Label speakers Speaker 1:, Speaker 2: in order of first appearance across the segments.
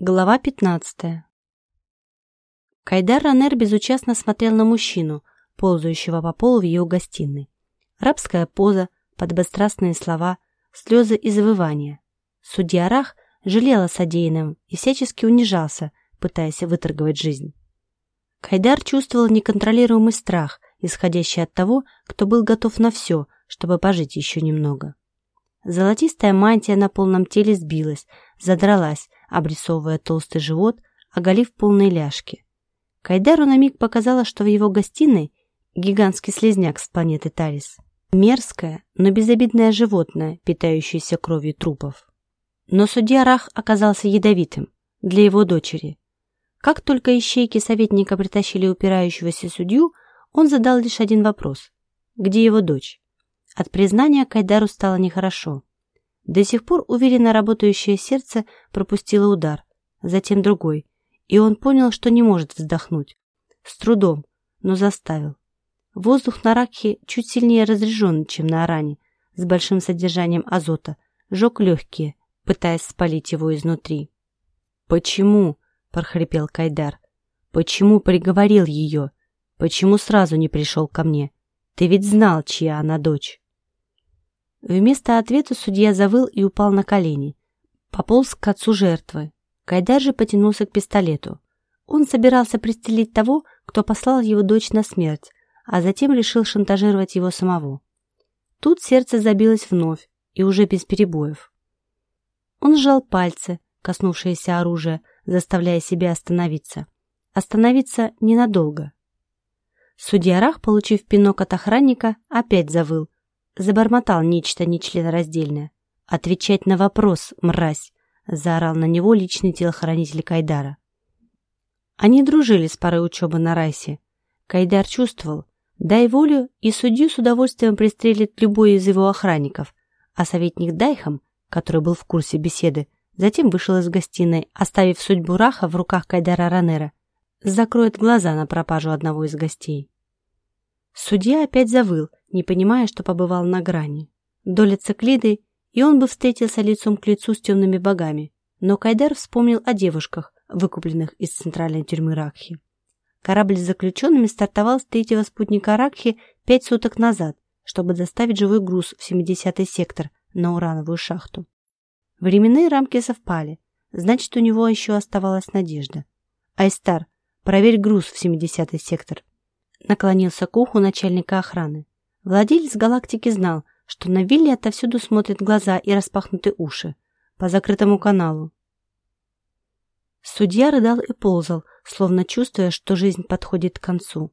Speaker 1: Глава 15. Кайдар Ранер безучастно смотрел на мужчину, ползающего по полу в ее гостиной. Рабская поза, подбострастные слова, слезы и завывания. Судья Рах жалел о и всячески унижался, пытаясь выторговать жизнь. Кайдар чувствовал неконтролируемый страх, исходящий от того, кто был готов на все, чтобы пожить еще немного. Золотистая мантия на полном теле сбилась, задралась, обрисовывая толстый живот, оголив полные ляжки. Кайдару на миг показалось, что в его гостиной гигантский слезняк с планеты Тарис. Мерзкое, но безобидное животное, питающееся кровью трупов. Но судья Рах оказался ядовитым для его дочери. Как только ищейки советника притащили упирающегося судью, он задал лишь один вопрос. Где его дочь? От признания Кайдару стало нехорошо. До сих пор уверенно работающее сердце пропустило удар, затем другой, и он понял, что не может вздохнуть. С трудом, но заставил. Воздух на Ракхе чуть сильнее разряжен, чем на Аране, с большим содержанием азота, жег легкие, пытаясь спалить его изнутри. «Почему?» – прохрипел Кайдар. «Почему приговорил ее? Почему сразу не пришел ко мне? Ты ведь знал, чья она дочь». Вместо ответа судья завыл и упал на колени. Пополз к отцу жертвы. Кайдар же потянулся к пистолету. Он собирался пристрелить того, кто послал его дочь на смерть, а затем решил шантажировать его самого. Тут сердце забилось вновь, и уже без перебоев. Он сжал пальцы, коснувшиеся оружия, заставляя себя остановиться. Остановиться ненадолго. Судья Рах, получив пинок от охранника, опять завыл, Забормотал нечто нечленораздельное. «Отвечать на вопрос, мразь!» Заорал на него личный телохранитель Кайдара. Они дружили с порой учебы на Райсе. Кайдар чувствовал, дай волю, и судью с удовольствием пристрелит любой из его охранников, а советник Дайхам, который был в курсе беседы, затем вышел из гостиной, оставив судьбу Раха в руках Кайдара Ранера, закроет глаза на пропажу одного из гостей. Судья опять завыл, не понимая, что побывал на грани. Доля циклиды, и он бы встретился лицом к лицу с темными богами. Но Кайдар вспомнил о девушках, выкупленных из центральной тюрьмы Ракхи. Корабль с заключенными стартовал с третьего спутника Ракхи пять суток назад, чтобы доставить живой груз в 70-й сектор на урановую шахту. Временные рамки совпали, значит, у него еще оставалась надежда. «Айстар, проверь груз в 70-й сектор», наклонился к уху начальника охраны. Владелец галактики знал, что на вилле отовсюду смотрят глаза и распахнуты уши по закрытому каналу. Судья рыдал и ползал, словно чувствуя, что жизнь подходит к концу.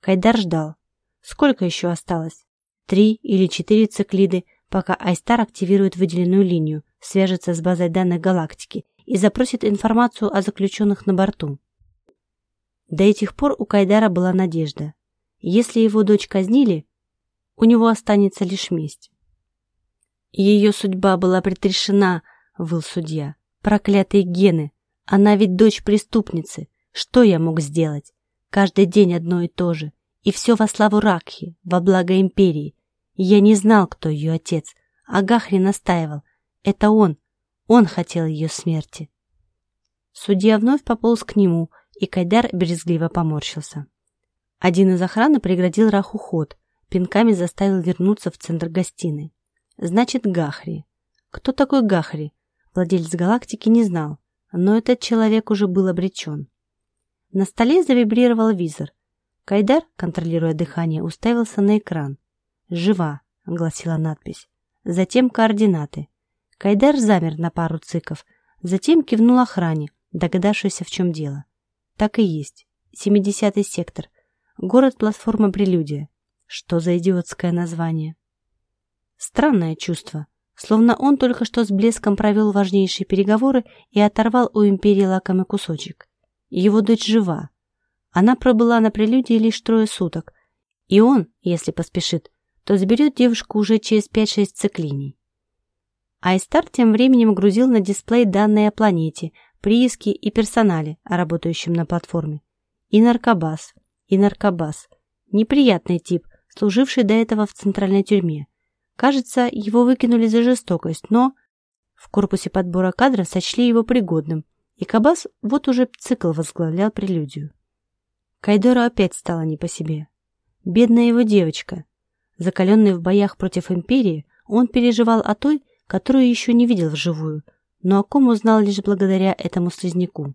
Speaker 1: Кайдар ждал. Сколько еще осталось? Три или четыре циклиды, пока Айстар активирует выделенную линию, свяжется с базой данных галактики и запросит информацию о заключенных на борту. До этих пор у Кайдара была надежда. Если его дочь казнили, у него останется лишь месть. Ее судьба была предрешена, выл судья. Проклятые гены! Она ведь дочь преступницы. Что я мог сделать? Каждый день одно и то же. И все во славу Ракхи, во благо империи. Я не знал, кто ее отец, а Гахри настаивал. Это он, он хотел ее смерти. Судья вновь пополз к нему, и Кайдар брезгливо поморщился. Один из охраны преградил Раху ход, пинками заставил вернуться в центр гостиной. Значит, Гахри. Кто такой Гахри? Владелец галактики не знал, но этот человек уже был обречен. На столе завибрировал визор. Кайдар, контролируя дыхание, уставился на экран. «Жива», — гласила надпись. Затем координаты. Кайдар замер на пару циков, затем кивнул охране, догадавшись, в чем дело. Так и есть. 70-й сектор. Город-платформа Прелюдия. Что за идиотское название? Странное чувство. Словно он только что с блеском провел важнейшие переговоры и оторвал у империи лакомый кусочек. Его дочь жива. Она пробыла на прелюдии лишь трое суток. И он, если поспешит, то заберет девушку уже через 5-6 циклиний. Айстар тем временем грузил на дисплей данные о планете, прииски и персонале, работающем на платформе. И наркобас, и наркобас. Неприятный тип, служивший до этого в центральной тюрьме. Кажется, его выкинули за жестокость, но в корпусе подбора кадров сочли его пригодным, и Кабас вот уже цикл возглавлял прелюдию. Кайдору опять стало не по себе. Бедная его девочка. Закаленный в боях против Империи, он переживал о той, которую еще не видел вживую, но о ком узнал лишь благодаря этому слизняку.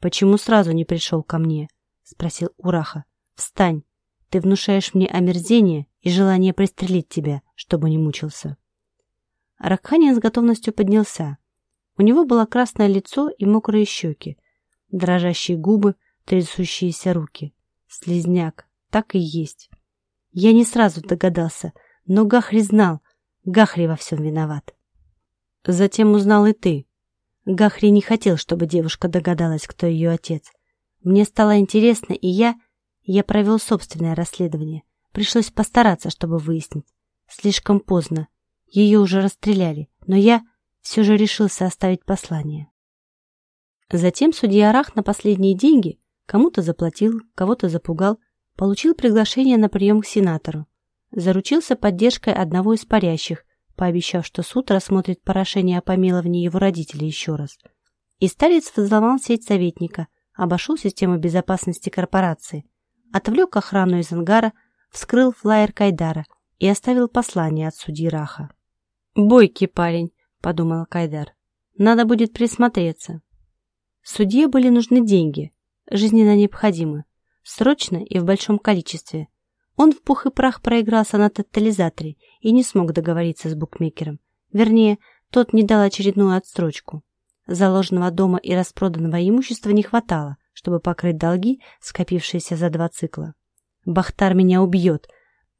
Speaker 1: «Почему сразу не пришел ко мне?» — спросил Ураха. «Встань! Ты внушаешь мне омерзение и желание пристрелить тебя, чтобы не мучился». Ракханин с готовностью поднялся. У него было красное лицо и мокрые щеки, дрожащие губы, трясущиеся руки. Слизняк, так и есть. Я не сразу догадался, но Гахри знал, Гахри во всем виноват. Затем узнал и ты. Гахри не хотел, чтобы девушка догадалась, кто ее отец. Мне стало интересно, и я... Я провел собственное расследование. Пришлось постараться, чтобы выяснить. Слишком поздно. Ее уже расстреляли, но я все же решился оставить послание. Затем судья Арах на последние деньги Кому-то заплатил, кого-то запугал, получил приглашение на прием к сенатору. Заручился поддержкой одного из парящих, пообещав, что суд рассмотрит порошение о помиловании его родителей еще раз. И старец взломал сеть советника, обошел систему безопасности корпорации, отвлек охрану из ангара, вскрыл флайер Кайдара и оставил послание от судьи Раха. «Бойкий парень», — подумал Кайдар. «Надо будет присмотреться». Судье были нужны деньги, жизненно необходимы, срочно и в большом количестве. Он в пух и прах проигрался на тотализаторе и не смог договориться с букмекером. Вернее, тот не дал очередную отстрочку. Заложенного дома и распроданного имущества не хватало, чтобы покрыть долги, скопившиеся за два цикла. «Бахтар меня убьет!»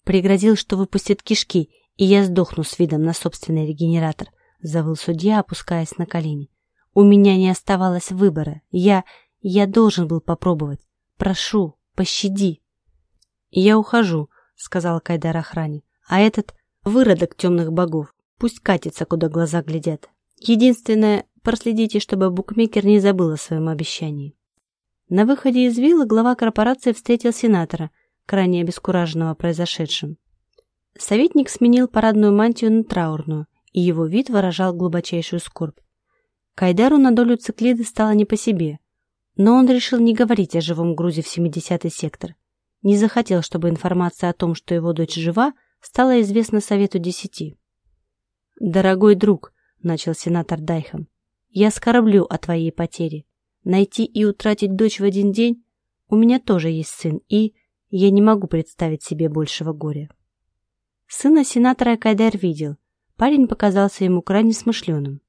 Speaker 1: Пригрозил, что выпустит кишки, и я сдохну с видом на собственный регенератор, завыл судья, опускаясь на колени. У меня не оставалось выбора. Я... Я должен был попробовать. Прошу, пощади. Я ухожу, сказал Кайдар охране. А этот выродок темных богов. Пусть катится, куда глаза глядят. Единственное, проследите, чтобы букмекер не забыл о своем обещании. На выходе из виллы глава корпорации встретил сенатора, крайне обескураженного произошедшим. Советник сменил парадную мантию на траурную, и его вид выражал глубочайшую скорбь. Кайдару на долю циклиды стало не по себе. Но он решил не говорить о живом грузе в 70-й сектор. Не захотел, чтобы информация о том, что его дочь жива, стала известна Совету Десяти. «Дорогой друг», — начал сенатор Дайхам, — «я скорблю о твоей потере. Найти и утратить дочь в один день? У меня тоже есть сын, и я не могу представить себе большего горя». Сына сенатора Кайдар видел. Парень показался ему крайне смышленым.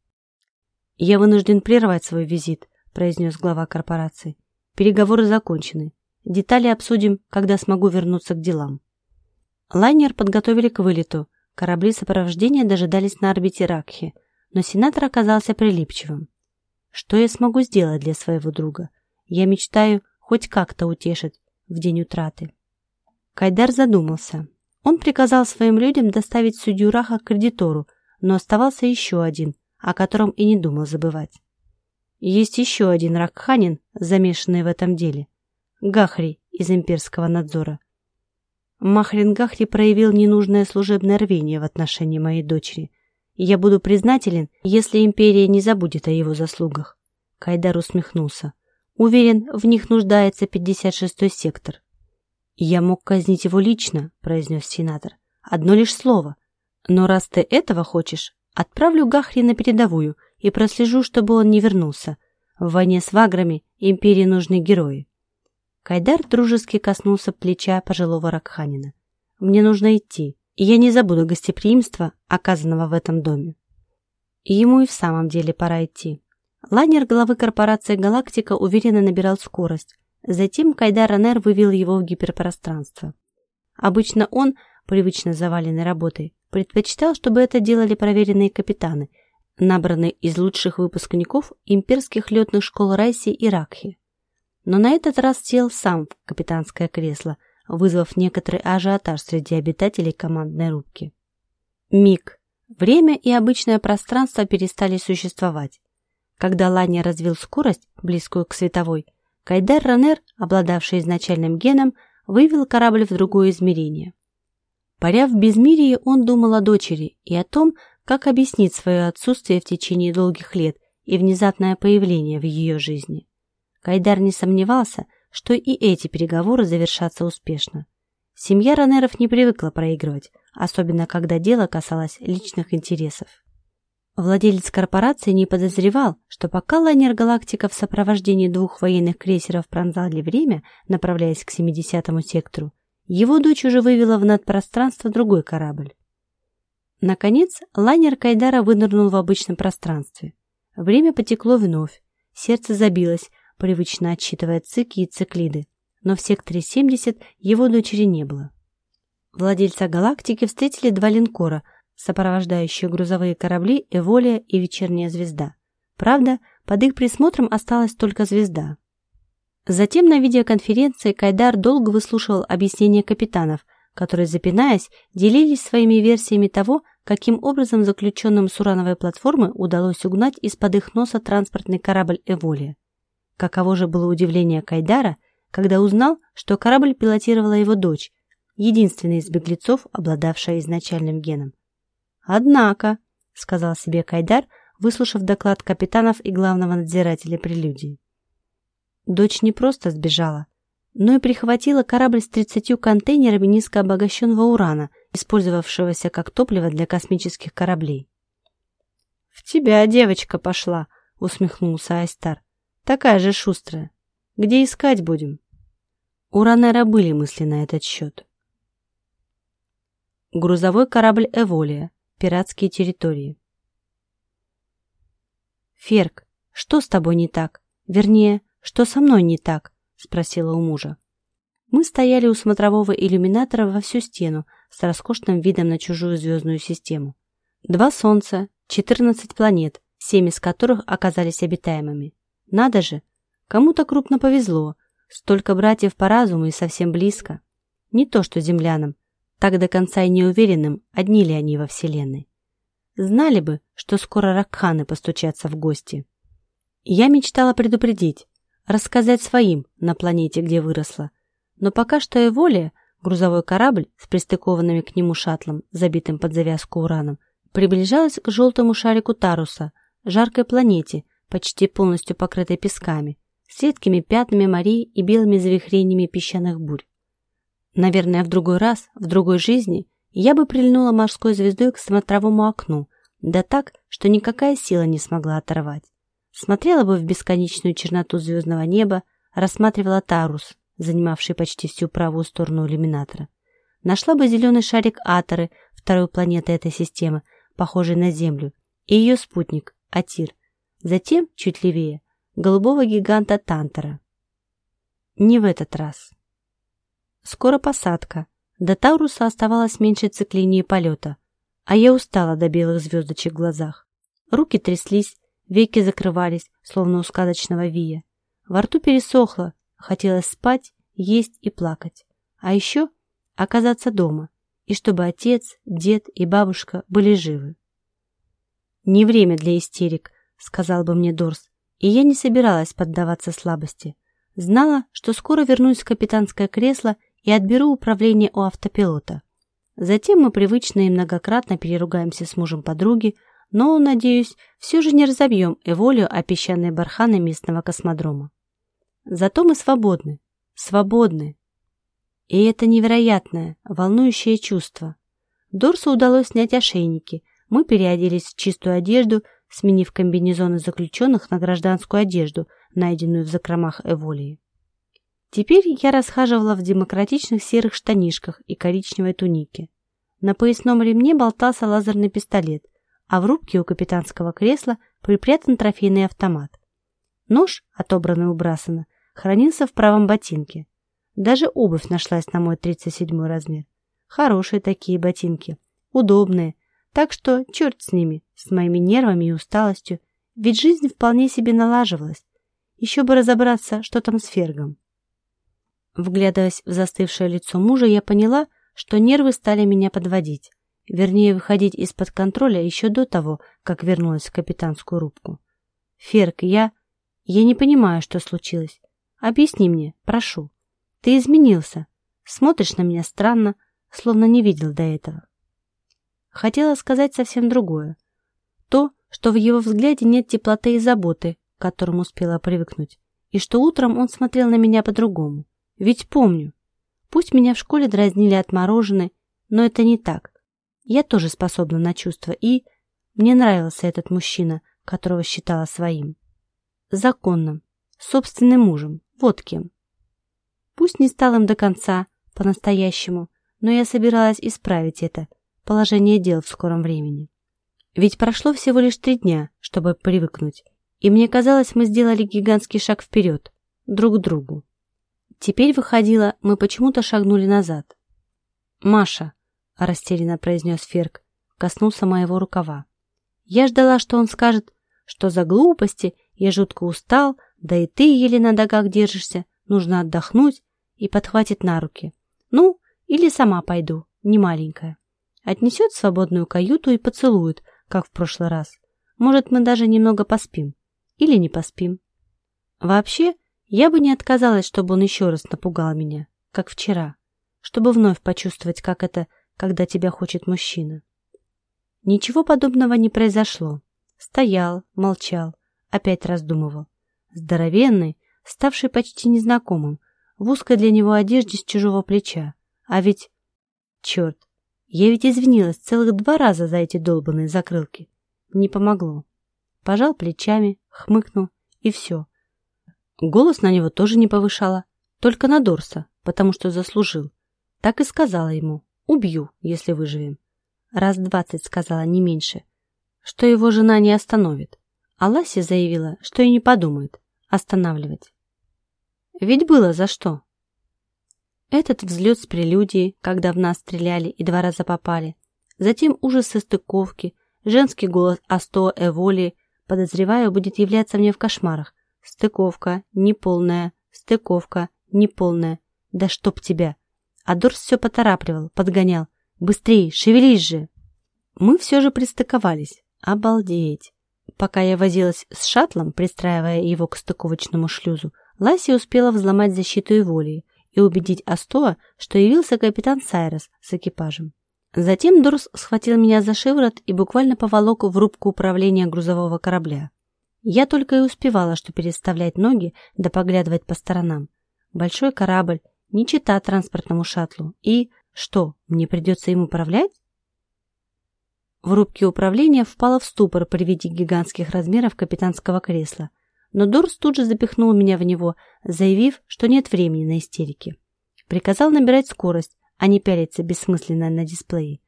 Speaker 1: «Я вынужден прервать свой визит», — произнес глава корпорации. «Переговоры закончены. Детали обсудим, когда смогу вернуться к делам». Лайнер подготовили к вылету. Корабли сопровождения дожидались на орбите Ракхи, но сенатор оказался прилипчивым. «Что я смогу сделать для своего друга? Я мечтаю хоть как-то утешить в день утраты». Кайдар задумался. Он приказал своим людям доставить судью Раха к кредитору, но оставался еще один, о котором и не думал забывать. Есть еще один ракханин, замешанный в этом деле. Гахри из имперского надзора. Махрин Гахри проявил ненужное служебное рвение в отношении моей дочери. я буду признателен, если империя не забудет о его заслугах. Кайдар усмехнулся. Уверен, в них нуждается 56-й сектор. Я мог казнить его лично, произнес сенатор. Одно лишь слово. Но раз ты этого хочешь, отправлю Гахри на передовую – и прослежу, чтобы он не вернулся. В войне с ваграми империи нужны герои. Кайдар дружески коснулся плеча пожилого Ракханина. «Мне нужно идти, и я не забуду гостеприимства, оказанного в этом доме». И ему и в самом деле пора идти. Лайнер главы корпорации «Галактика» уверенно набирал скорость. Затем Кайдар Анер вывел его в гиперпространство. Обычно он, привычно заваленный работой, предпочитал, чтобы это делали проверенные капитаны – набранный из лучших выпускников имперских летных школ Райси и Ракхи. Но на этот раз сел сам в капитанское кресло, вызвав некоторый ажиотаж среди обитателей командной рубки. Миг. Время и обычное пространство перестали существовать. Когда Ланя развил скорость, близкую к световой, Кайдер Ранер, обладавший изначальным геном, вывел корабль в другое измерение. Паря в безмирии, он думал о дочери и о том, как объяснить свое отсутствие в течение долгих лет и внезапное появление в ее жизни. Кайдар не сомневался, что и эти переговоры завершатся успешно. Семья Ранеров не привыкла проигрывать, особенно когда дело касалось личных интересов. Владелец корпорации не подозревал, что пока лайнер «Галактика» в сопровождении двух военных крейсеров пронзали время, направляясь к 70-му сектору, его дочь уже вывела в надпространство другой корабль. Наконец, лайнер Кайдара вынырнул в обычном пространстве. Время потекло вновь, сердце забилось, привычно отсчитывая цики и циклиды, но в секторе 70 его дочери не было. Владельца галактики встретили два линкора, сопровождающие грузовые корабли «Эволия» и «Вечерняя звезда». Правда, под их присмотром осталась только звезда. Затем на видеоконференции Кайдар долго выслушивал объяснения капитанов, которые, запинаясь, делились своими версиями того, каким образом заключенным с урановой платформы удалось угнать из-под их носа транспортный корабль «Эволия». Каково же было удивление Кайдара, когда узнал, что корабль пилотировала его дочь, единственный из беглецов, обладавшая изначальным геном. «Однако», — сказал себе Кайдар, выслушав доклад капитанов и главного надзирателя прелюдии. Дочь не просто сбежала, но и прихватила корабль с 30 контейнерами низкообогащенного урана, использовавшегося как топливо для космических кораблей. «В тебя девочка пошла», — усмехнулся Айстар. Такая же шустрая. Где искать будем? У Ранера были мысли на этот счет. Грузовой корабль «Эволия». Пиратские территории. «Ферк, что с тобой не так? Вернее, что со мной не так?» – спросила у мужа. Мы стояли у смотрового иллюминатора во всю стену с роскошным видом на чужую звездную систему. Два Солнца, 14 планет, семь из которых оказались обитаемыми. Надо же, кому-то крупно повезло, столько братьев по разуму и совсем близко. Не то что землянам, так до конца и не уверенным, одни ли они во Вселенной. Знали бы, что скоро ракханы постучатся в гости. Я мечтала предупредить, рассказать своим на планете, где выросла. Но пока что Эволия, грузовой корабль с пристыкованными к нему шаттлом, забитым под завязку ураном, приближалась к желтому шарику Таруса, жаркой планете, почти полностью покрытой песками, с редкими пятнами морей и белыми завихрениями песчаных бурь. Наверное, в другой раз, в другой жизни, я бы прильнула морской звездой к смотровому окну, да так, что никакая сила не смогла оторвать. Смотрела бы в бесконечную черноту звездного неба, рассматривала Тарус, занимавший почти всю правую сторону иллюминатора. Нашла бы зеленый шарик Аторы, второй планеты этой системы, похожей на Землю, и ее спутник, Атир, Затем, чуть левее, голубого гиганта Тантера. Не в этот раз. Скоро посадка. До Тауруса оставалось меньше циклинии полета, а я устала до белых звездочек в глазах. Руки тряслись, веки закрывались, словно у сказочного вия. Во рту пересохло, хотелось спать, есть и плакать. А еще оказаться дома, и чтобы отец, дед и бабушка были живы. Не время для истерик, сказал бы мне Дорс, и я не собиралась поддаваться слабости. Знала, что скоро вернусь в капитанское кресло и отберу управление у автопилота. Затем мы привычно и многократно переругаемся с мужем подруги, но, надеюсь, все же не разобьем эволю о песчаные барханы местного космодрома. Зато мы свободны. Свободны. И это невероятное, волнующее чувство. Дорсу удалось снять ошейники, мы переоделись в чистую одежду, сменив комбинезоны заключенных на гражданскую одежду, найденную в закромах Эволии. Теперь я расхаживала в демократичных серых штанишках и коричневой тунике. На поясном ремне болтался лазерный пистолет, а в рубке у капитанского кресла припрятан трофейный автомат. Нож, отобранный у Брасона, хранился в правом ботинке. Даже обувь нашлась на мой 37 размер. Хорошие такие ботинки, удобные, так что черт с ними, с моими нервами и усталостью, ведь жизнь вполне себе налаживалась. Еще бы разобраться, что там с Фергом. Вглядываясь в застывшее лицо мужа, я поняла, что нервы стали меня подводить. Вернее, выходить из-под контроля еще до того, как вернулась в капитанскую рубку. «Ферк, я... Я не понимаю, что случилось. Объясни мне, прошу. Ты изменился. Смотришь на меня странно, словно не видел до этого». Хотела сказать совсем другое. То, что в его взгляде нет теплоты и заботы, к которым успела привыкнуть, и что утром он смотрел на меня по-другому. Ведь помню. Пусть меня в школе дразнили отморожены, но это не так. Я тоже способна на чувства, и мне нравился этот мужчина, которого считала своим. Законным, собственным мужем, вот кем. Пусть не стал им до конца, по-настоящему, но я собиралась исправить это положение дел в скором времени. Ведь прошло всего лишь три дня, чтобы привыкнуть, и мне казалось, мы сделали гигантский шаг вперед, друг к другу. Теперь выходило, мы почему-то шагнули назад. «Маша», — растерянно произнес Ферк, коснулся моего рукава. Я ждала, что он скажет, что за глупости, я жутко устал, да и ты еле на ногах держишься, нужно отдохнуть, и подхватит на руки. Ну, или сама пойду, не маленькая. Отнесет в свободную каюту и поцелует, как в прошлый раз. Может, мы даже немного поспим. Или не поспим. Вообще, я бы не отказалась, чтобы он еще раз напугал меня, как вчера, чтобы вновь почувствовать, как это, когда тебя хочет мужчина. Ничего подобного не произошло. Стоял, молчал, опять раздумывал. Здоровенный, ставший почти незнакомым, в узкой для него одежде с чужого плеча. А ведь... Черт, я ведь извинилась целых два раза за эти долбанные закрылки. Не помогло. Пожал плечами, хмыкнул, и все. Голос на него тоже не повышала, только на Дорса, потому что заслужил. Так и сказала ему, убью, если выживем. Раз двадцать сказала, не меньше, что его жена не остановит. А Ласси заявила, что и не подумает останавливать. Ведь было за что. Этот взлет с прелюдией, когда в нас стреляли и два раза попали, затем ужас со стыковки, женский голос Асто Эволи, подозреваю, будет являться мне в кошмарах. Стыковка, неполная, стыковка, неполная. Да чтоб тебя! А Дорс все поторапливал, подгонял. Быстрее, шевелись же! Мы все же пристыковались. Обалдеть! Пока я возилась с шаттлом, пристраивая его к стыковочному шлюзу, Ласси успела взломать защиту и и убедить Астоа, что явился капитан Сайрос с экипажем. Затем Дорс схватил меня за шиворот и буквально поволок в рубку управления грузового корабля. Я только и успевала, что переставлять ноги да поглядывать по сторонам. Большой корабль, не чита транспортному шаттлу. И что, мне придется им управлять? В рубке управления впала в ступор при виде гигантских размеров капитанского кресла но Дорс тут же запихнул меня в него, заявив, что нет времени на истерики. Приказал набирать скорость, а не пялиться бессмысленно на дисплее.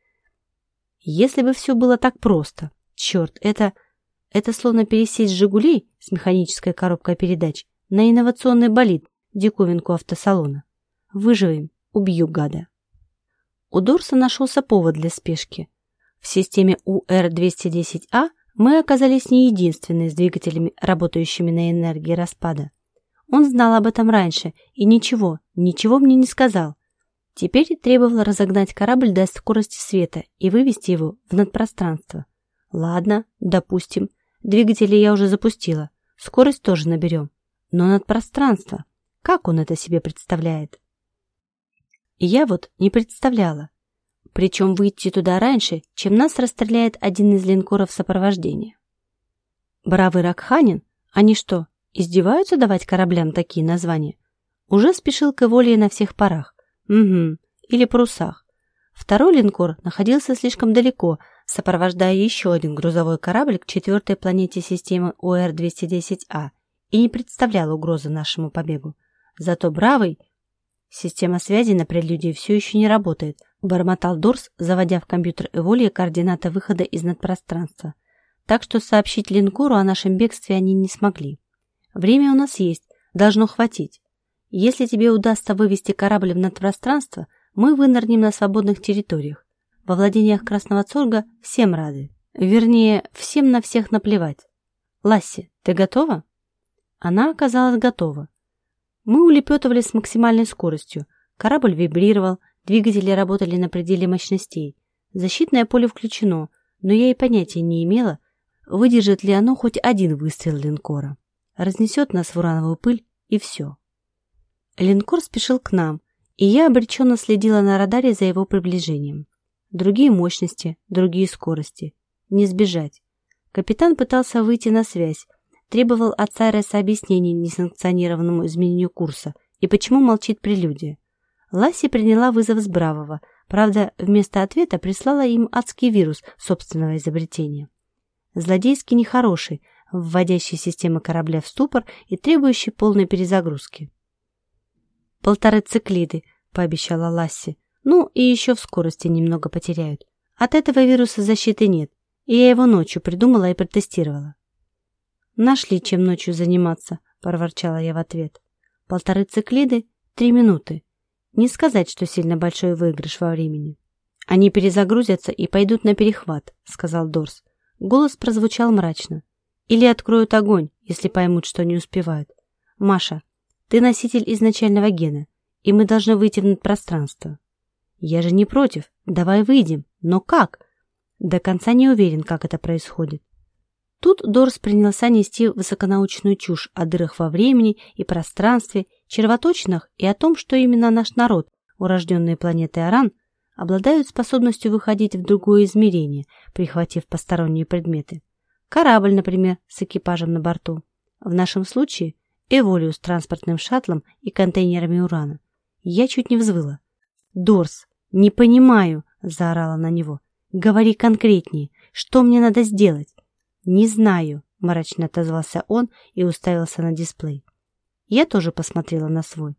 Speaker 1: Если бы все было так просто. Черт, это... Это словно пересесть «Жигулей» с механической коробкой передач на инновационный болид, диковинку автосалона. Выживем, убью гада. У Дорса нашелся повод для спешки. В системе УР-210А мы оказались не единственными с двигателями, работающими на энергии распада. Он знал об этом раньше и ничего, ничего мне не сказал. Теперь требовало разогнать корабль до скорости света и вывести его в надпространство. Ладно, допустим, двигатели я уже запустила, скорость тоже наберем. Но надпространство, как он это себе представляет? Я вот не представляла. Причем выйти туда раньше, чем нас расстреляет один из линкоров сопровождения. Бравый Ракханин? Они что, издеваются давать кораблям такие названия? Уже спешил к Эволии на всех парах. Угу, или парусах. Второй линкор находился слишком далеко, сопровождая еще один грузовой корабль к четвертой планете системы ОР-210А и не представлял угрозы нашему побегу. Зато Бравый... Система связи на прелюдии все еще не работает – бормотал Дорс, заводя в компьютер Эволии координаты выхода из надпространства. Так что сообщить линкору о нашем бегстве они не смогли. Время у нас есть, должно хватить. Если тебе удастся вывести корабль в надпространство, мы вынырнем на свободных территориях. Во владениях Красного Цорга всем рады. Вернее, всем на всех наплевать. Ласси, ты готова? Она оказалась готова. Мы улепетывали с максимальной скоростью. Корабль вибрировал, Двигатели работали на пределе мощностей. Защитное поле включено, но я и понятия не имела, выдержит ли оно хоть один выстрел линкора. Разнесет нас в урановую пыль, и все. Линкор спешил к нам, и я обреченно следила на радаре за его приближением. Другие мощности, другие скорости. Не сбежать. Капитан пытался выйти на связь, требовал от Сайреса объяснений несанкционированному изменению курса и почему молчит прелюдия. Ласси приняла вызов с Бравого, правда, вместо ответа прислала им адский вирус собственного изобретения. Злодейский нехороший, вводящий системы корабля в ступор и требующий полной перезагрузки. «Полторы циклиды», — пообещала Ласси. «Ну, и еще в скорости немного потеряют. От этого вируса защиты нет, и я его ночью придумала и протестировала». «Нашли, чем ночью заниматься», — проворчала я в ответ. «Полторы циклиды — три минуты. Не сказать, что сильно большой выигрыш во времени». «Они перезагрузятся и пойдут на перехват», — сказал Дорс. Голос прозвучал мрачно. «Или откроют огонь, если поймут, что не успевают. Маша, ты носитель изначального гена, и мы должны выйти в надпространство. Я же не против. Давай выйдем. Но как? До конца не уверен, как это происходит. Тут Дорс принялся нести высоконаучную чушь о дырах во времени и пространстве, червоточинах и о том, что именно наш народ, урожденные планеты Аран, обладают способностью выходить в другое измерение, прихватив посторонние предметы. Корабль, например, с экипажем на борту. В нашем случае Эволию с транспортным шаттлом и контейнерами урана. Я чуть не взвыла. «Дорс, не понимаю!» – заорала на него. «Говори конкретнее. Что мне надо сделать?» «Не знаю», – мрачно отозвался он и уставился на дисплей. Я тоже посмотрела на свой.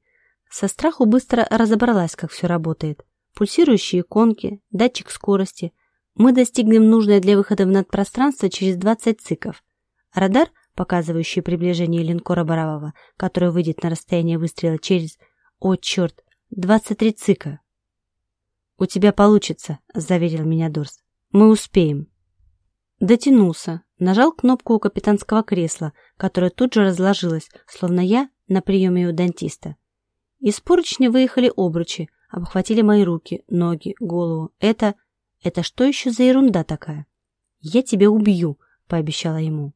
Speaker 1: Со страху быстро разобралась, как все работает. Пульсирующие иконки, датчик скорости. Мы достигнем нужное для выхода в надпространство через 20 циков. Радар – показывающий приближение линкора Баравова, который выйдет на расстояние выстрела через... О, черт! 23 цика! «У тебя получится», — заверил меня Дорс. «Мы успеем». Дотянулся, нажал кнопку у капитанского кресла, которое тут же разложилось, словно я на приеме у дантиста. Из поручня выехали обручи, обхватили мои руки, ноги, голову. Это... это что еще за ерунда такая? «Я тебя убью», — пообещала ему.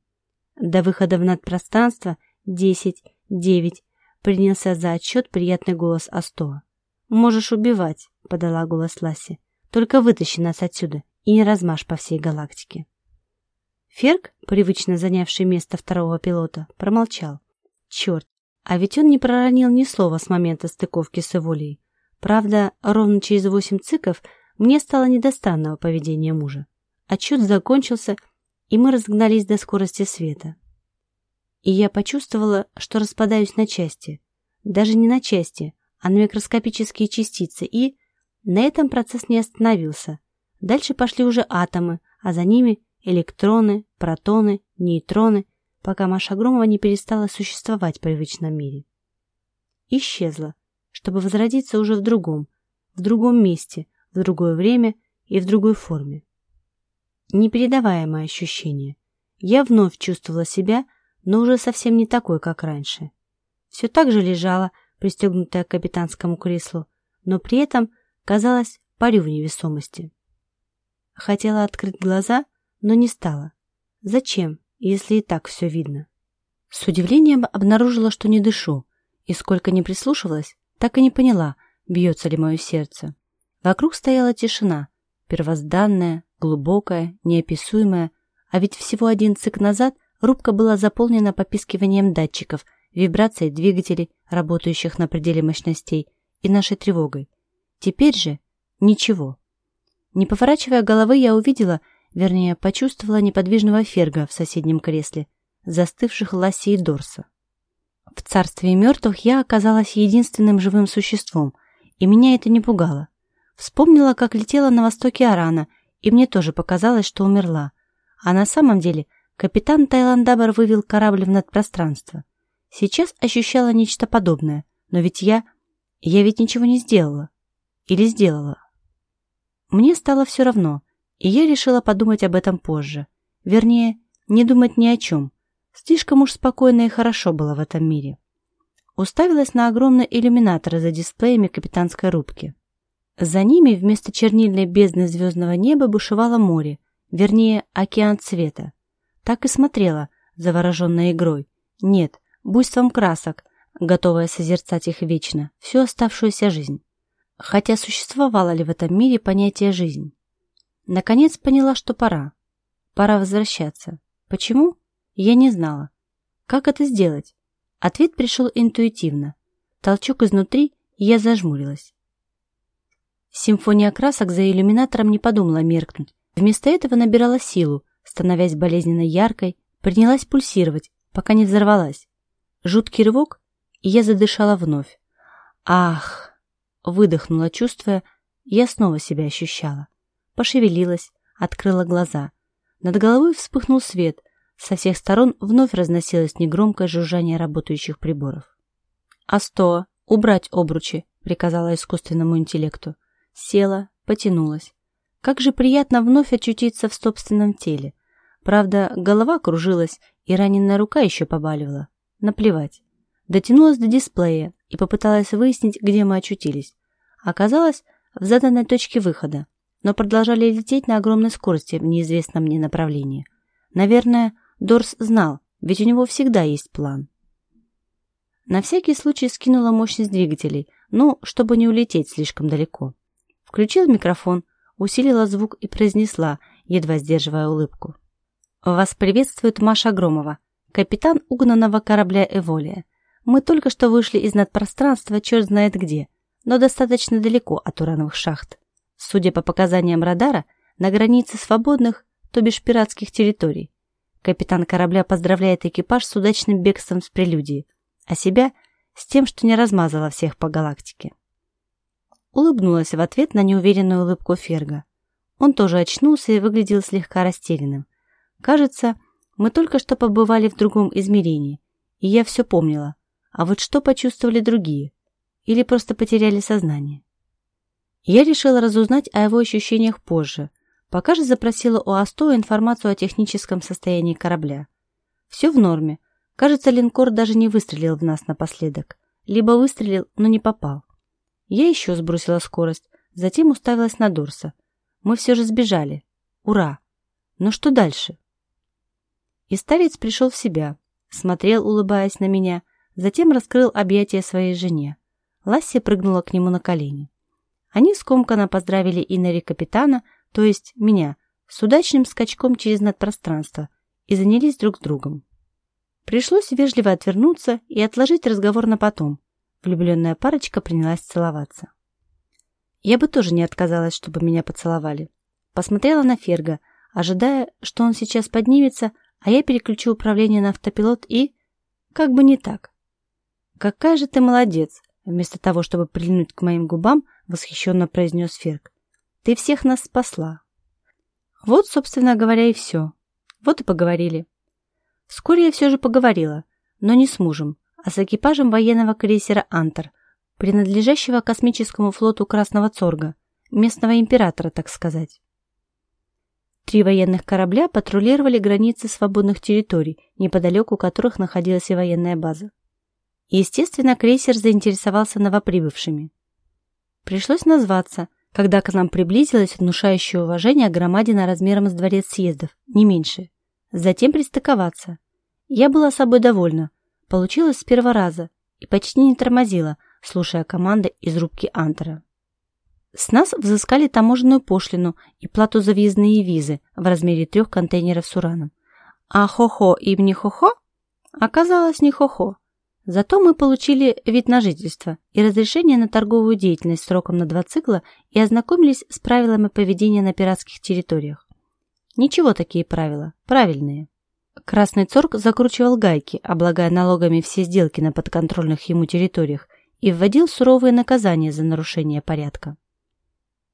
Speaker 1: До выхода в надпространство десять, девять. Принялся за отчет приятный голос Астоа. «Можешь убивать», — подала голос Ласси. «Только вытащи нас отсюда и не размажь по всей галактике». Ферк, привычно занявший место второго пилота, промолчал. Черт, а ведь он не проронил ни слова с момента стыковки с Эволией. Правда, ровно через восемь циков мне стало недостанного поведения мужа. Отчет закончился, и мы разогнались до скорости света. И я почувствовала, что распадаюсь на части. Даже не на части, а на микроскопические частицы, и на этом процесс не остановился. Дальше пошли уже атомы, а за ними электроны, протоны, нейтроны, пока Маша Громова не перестала существовать в привычном мире. Исчезла, чтобы возродиться уже в другом, в другом месте, в другое время и в другой форме. Непередаваемое ощущение. Я вновь чувствовала себя, но уже совсем не такой, как раньше. Все так же лежала, пристегнутая к капитанскому креслу, но при этом казалось парю в невесомости. Хотела открыть глаза, но не стала. Зачем, если и так все видно? С удивлением обнаружила, что не дышу, и сколько не прислушивалась, так и не поняла, бьется ли мое сердце. Вокруг стояла тишина, первозданная, глубокая, неописуемая, а ведь всего один цик назад рубка была заполнена попискиванием датчиков, вибрацией двигателей, работающих на пределе мощностей, и нашей тревогой. Теперь же ничего. Не поворачивая головы, я увидела, вернее, почувствовала неподвижного ферга в соседнем кресле, застывших Ласси и Дорса. В царстве мертвых я оказалась единственным живым существом, и меня это не пугало. Вспомнила, как летела на востоке Арана и мне тоже показалось, что умерла. А на самом деле капитан Тайландабар вывел корабль в надпространство. Сейчас ощущала нечто подобное, но ведь я... Я ведь ничего не сделала. Или сделала. Мне стало все равно, и я решила подумать об этом позже. Вернее, не думать ни о чем. Слишком уж спокойно и хорошо было в этом мире. Уставилась на огромный иллюминатор за дисплеями капитанской рубки. За ними вместо чернильной бездны звездного неба бушевало море, вернее, океан цвета. Так и смотрела, завороженная игрой. Нет, буйством красок, готовая созерцать их вечно, всю оставшуюся жизнь. Хотя существовало ли в этом мире понятие «жизнь»? Наконец поняла, что пора. Пора возвращаться. Почему? Я не знала. Как это сделать? Ответ пришел интуитивно. Толчок изнутри, и я зажмурилась. Симфония красок за иллюминатором не подумала меркнуть. Вместо этого набирала силу, становясь болезненно яркой, принялась пульсировать, пока не взорвалась. Жуткий рывок, и я задышала вновь. Ах! Выдохнула, чувствуя, я снова себя ощущала. Пошевелилась, открыла глаза. Над головой вспыхнул свет. Со всех сторон вновь разносилось негромкое жужжание работающих приборов. «А сто! Убрать обручи!» — приказала искусственному интеллекту. Села, потянулась. Как же приятно вновь очутиться в собственном теле. Правда, голова кружилась, и раненая рука еще побаливала. Наплевать. Дотянулась до дисплея и попыталась выяснить, где мы очутились. Оказалось, в заданной точке выхода, но продолжали лететь на огромной скорости в неизвестном мне направлении. Наверное, Дорс знал, ведь у него всегда есть план. На всякий случай скинула мощность двигателей, ну, чтобы не улететь слишком далеко. Включила микрофон, усилила звук и произнесла, едва сдерживая улыбку. «Вас приветствует Маша Громова, капитан угнанного корабля «Эволия». Мы только что вышли из надпространства черт знает где, но достаточно далеко от урановых шахт. Судя по показаниям радара, на границе свободных, то бишь пиратских территорий. Капитан корабля поздравляет экипаж с удачным бегством с прелюдии, а себя с тем, что не размазала всех по галактике. Улыбнулась в ответ на неуверенную улыбку Ферга. Он тоже очнулся и выглядел слегка растерянным. Кажется, мы только что побывали в другом измерении, и я все помнила, а вот что почувствовали другие? Или просто потеряли сознание? Я решила разузнать о его ощущениях позже, пока же запросила у Астоя информацию о техническом состоянии корабля. Все в норме. Кажется, линкор даже не выстрелил в нас напоследок. Либо выстрелил, но не попал. Я еще сбросила скорость, затем уставилась на Дорса. Мы все же сбежали. Ура! Но что дальше? И старец пришел в себя, смотрел, улыбаясь на меня, Затем раскрыл объятия своей жене. Ласси прыгнула к нему на колени. Они скомканно поздравили Иннери капитана, то есть меня, с удачным скачком через надпространство и занялись друг с другом. Пришлось вежливо отвернуться и отложить разговор на потом. Влюбленная парочка принялась целоваться. Я бы тоже не отказалась, чтобы меня поцеловали. Посмотрела на Ферга, ожидая, что он сейчас поднимется, а я переключу управление на автопилот и... Как бы не так. «Какая же ты молодец!» Вместо того, чтобы прильнуть к моим губам, восхищенно произнес Ферк. «Ты всех нас спасла!» Вот, собственно говоря, и все. Вот и поговорили. Вскоре я все же поговорила, но не с мужем, а с экипажем военного крейсера «Антер», принадлежащего космическому флоту Красного Цорга, местного императора, так сказать. Три военных корабля патрулировали границы свободных территорий, неподалеку которых находилась и военная база. Естественно, крейсер заинтересовался новоприбывшими. Пришлось назваться, когда к нам приблизилась внушающее уважение громадина размером с дворец съездов, не меньше. Затем пристыковаться. Я была собой довольна. Получилось с первого раза и почти не тормозила, слушая команды из рубки Антера. С нас взыскали таможенную пошлину и плату за въездные визы в размере трех контейнеров с ураном. А хо-хо и не хо-хо? Оказалось, не хо-хо. Зато мы получили вид на жительство и разрешение на торговую деятельность сроком на два цикла и ознакомились с правилами поведения на пиратских территориях. Ничего такие правила, правильные. Красный Цорг закручивал гайки, облагая налогами все сделки на подконтрольных ему территориях и вводил суровые наказания за нарушение порядка.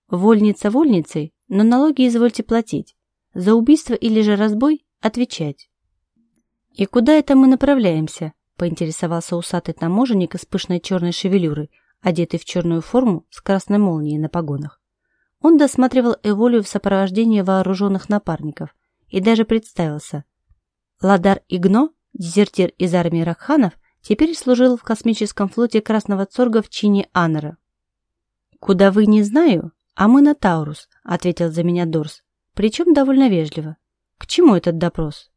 Speaker 1: Вольница вольницей, но налоги извольте платить. За убийство или же разбой – отвечать. И куда это мы направляемся? Поинтересовался усатый таможенник с пышной черной шевелюрой, одетый в черную форму с красной молнией на погонах. Он досматривал Эволию в сопровождении вооруженных напарников и даже представился. Ладар Игно, дезертир из армии Ракханов, теперь служил в космическом флоте Красного Цорга в чине Аннера. «Куда вы, не знаю, а мы на Таурус», — ответил за меня Дорс, причем довольно вежливо. «К чему этот допрос?»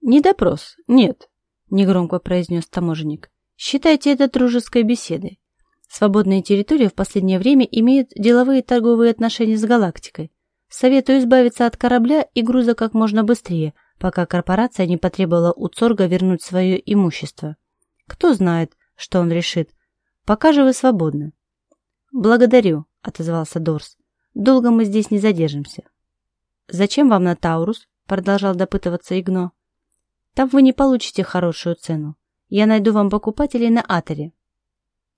Speaker 1: «Не допрос, нет негромко произнес таможенник. Считайте это дружеской беседой. Свободные территории в последнее время имеют деловые торговые отношения с галактикой. Советую избавиться от корабля и груза как можно быстрее, пока корпорация не потребовала у Цорга вернуть свое имущество. Кто знает, что он решит. Пока же вы свободны. Благодарю, отозвался Дорс. Долго мы здесь не задержимся. Зачем вам на Таурус? Продолжал допытываться Игно. Там вы не получите хорошую цену. Я найду вам покупателей на Атере.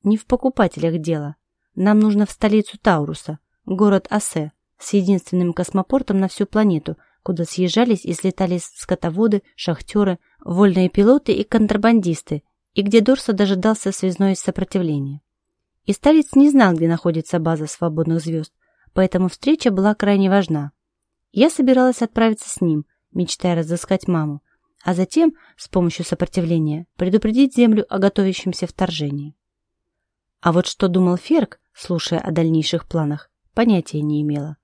Speaker 1: Не в покупателях дело. Нам нужно в столицу Тауруса, город Асе, с единственным космопортом на всю планету, куда съезжались и слетались скотоводы, шахтеры, вольные пилоты и контрабандисты, и где Дорса дожидался связное сопротивление. И старец не знал, где находится база свободных звезд, поэтому встреча была крайне важна. Я собиралась отправиться с ним, мечтая разыскать маму, а затем, с помощью сопротивления, предупредить Землю о готовящемся вторжении. А вот что думал Ферк, слушая о дальнейших планах, понятия не имела.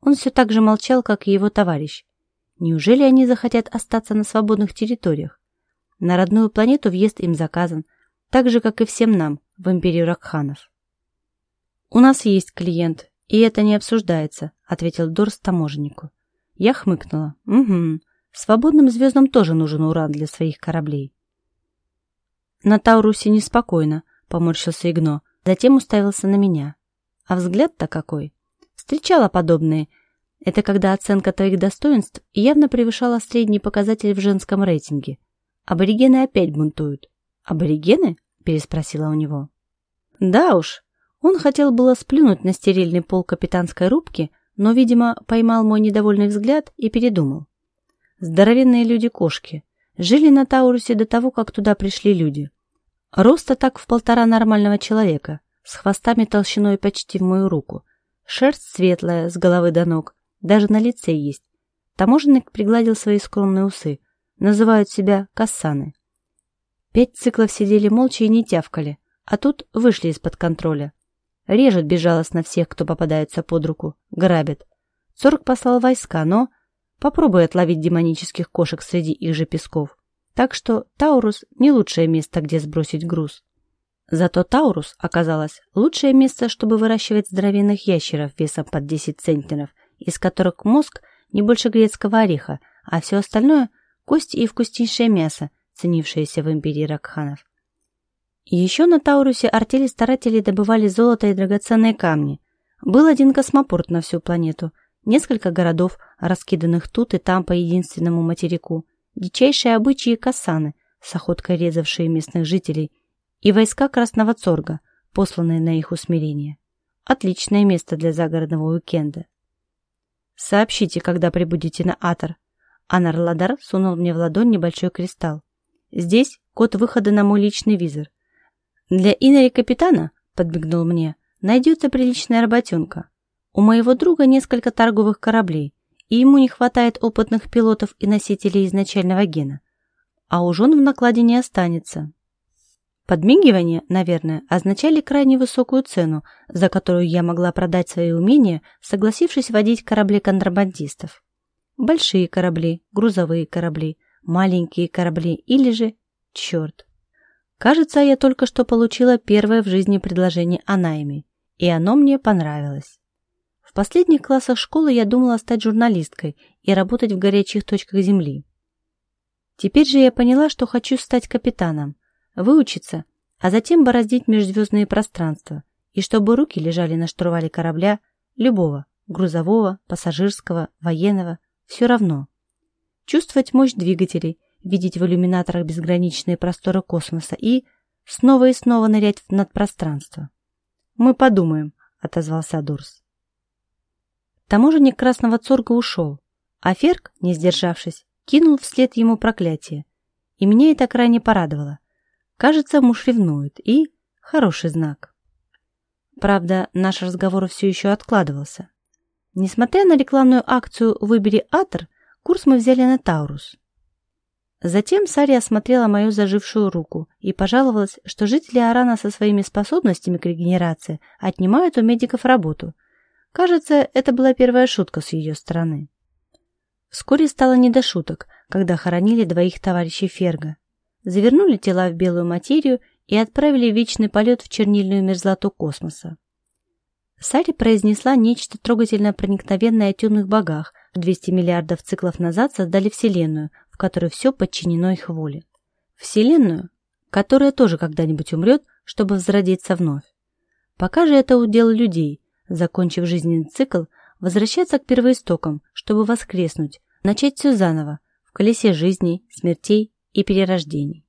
Speaker 1: Он все так же молчал, как и его товарищ. Неужели они захотят остаться на свободных территориях? На родную планету въезд им заказан, так же, как и всем нам в империю Ракханов. «У нас есть клиент, и это не обсуждается», — ответил Дорс таможеннику. Я хмыкнула. «Угу. Свободным звездам тоже нужен уран для своих кораблей». «На Таурусе неспокойно», — поморщился Игно, затем уставился на меня. «А взгляд-то какой!» Встречала подобные. Это когда оценка твоих достоинств явно превышала средний показатель в женском рейтинге. Аборигены опять бунтуют. «Аборигены?» – переспросила у него. «Да уж». Он хотел было сплюнуть на стерильный пол капитанской рубки, но, видимо, поймал мой недовольный взгляд и передумал. Здоровенные люди-кошки. Жили на Таурусе до того, как туда пришли люди. Роста так в полтора нормального человека, с хвостами толщиной почти в мою руку. Шерсть светлая, с головы до ног, даже на лице есть. Таможенник пригладил свои скромные усы. Называют себя кассаны. Пять циклов сидели молча и не тявкали, а тут вышли из-под контроля. Режут безжалостно всех, кто попадается под руку, грабят. Цорг послал войска, но попробуй отловить демонических кошек среди их же песков. Так что Таурус – не лучшее место, где сбросить груз. Зато Таурус оказалось лучшее место, чтобы выращивать здоровенных ящеров весом под 10 центнеров, из которых мозг не больше грецкого ореха, а все остальное – кости и вкуснейшее мясо, ценившееся в империи Ракханов. Еще на Таурусе артели старателей добывали золото и драгоценные камни. Был один космопорт на всю планету, несколько городов, раскиданных тут и там по единственному материку – дичайшие обычаи касаны, с охоткой резавшие местных жителей, и войска Красного Цорга, посланные на их усмирение. Отличное место для загородного уикенда. «Сообщите, когда прибудете на Атор». Анар Ладар сунул мне в ладонь небольшой кристалл. «Здесь код выхода на мой личный визор. Для Инори капитана, — подбегнул мне, — найдется приличная работенка. У моего друга несколько торговых кораблей, и ему не хватает опытных пилотов и носителей изначального гена. А уж он в накладе не останется. Подмигивания, наверное, означали крайне высокую цену, за которую я могла продать свои умения, согласившись водить корабли контрабандистов. Большие корабли, грузовые корабли, маленькие корабли или же... Черт! Кажется, я только что получила первое в жизни предложение о найме, и оно мне понравилось последних классах школы я думала стать журналисткой и работать в горячих точках Земли. Теперь же я поняла, что хочу стать капитаном, выучиться, а затем бороздить межзвездные пространства, и чтобы руки лежали на штурвале корабля, любого, грузового, пассажирского, военного, все равно. Чувствовать мощь двигателей, видеть в иллюминаторах безграничные просторы космоса и снова и снова нырять в надпространство. «Мы подумаем», — отозвался Дурс. Таможенник Красного Цорга ушел, а Ферк, не сдержавшись, кинул вслед ему проклятие. И меня это крайне порадовало. Кажется, муж ревнует, и хороший знак. Правда, наш разговор все еще откладывался. Несмотря на рекламную акцию «Выбери Атор», курс мы взяли на Таурус. Затем Сари осмотрела мою зажившую руку и пожаловалась, что жители Арана со своими способностями к регенерации отнимают у медиков работу – Кажется, это была первая шутка с ее стороны. Вскоре стало не до шуток, когда хоронили двоих товарищей Ферга. Завернули тела в белую материю и отправили в вечный полет в чернильную мерзлоту космоса. Сари произнесла нечто трогательно проникновенное о темных богах, 200 миллиардов циклов назад создали Вселенную, в которой все подчинено их воле. Вселенную, которая тоже когда-нибудь умрет, чтобы возродиться вновь. Пока же это удел людей, закончив жизненный цикл, возвращаться к первоистокам, чтобы воскреснуть, начать все заново, в колесе жизней, смертей и перерождений.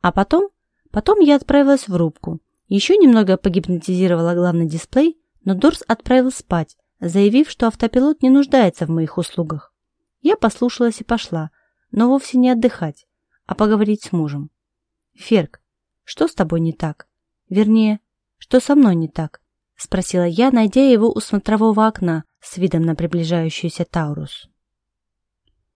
Speaker 1: А потом, потом я отправилась в рубку, еще немного погипнотизировала главный дисплей, но Дорс отправил спать, заявив, что автопилот не нуждается в моих услугах. Я послушалась и пошла, но вовсе не отдыхать, а поговорить с мужем. «Ферк, что с тобой не так? Вернее, что со мной не так?» — спросила я, найдя его у смотрового окна с видом на приближающуюся Таурус.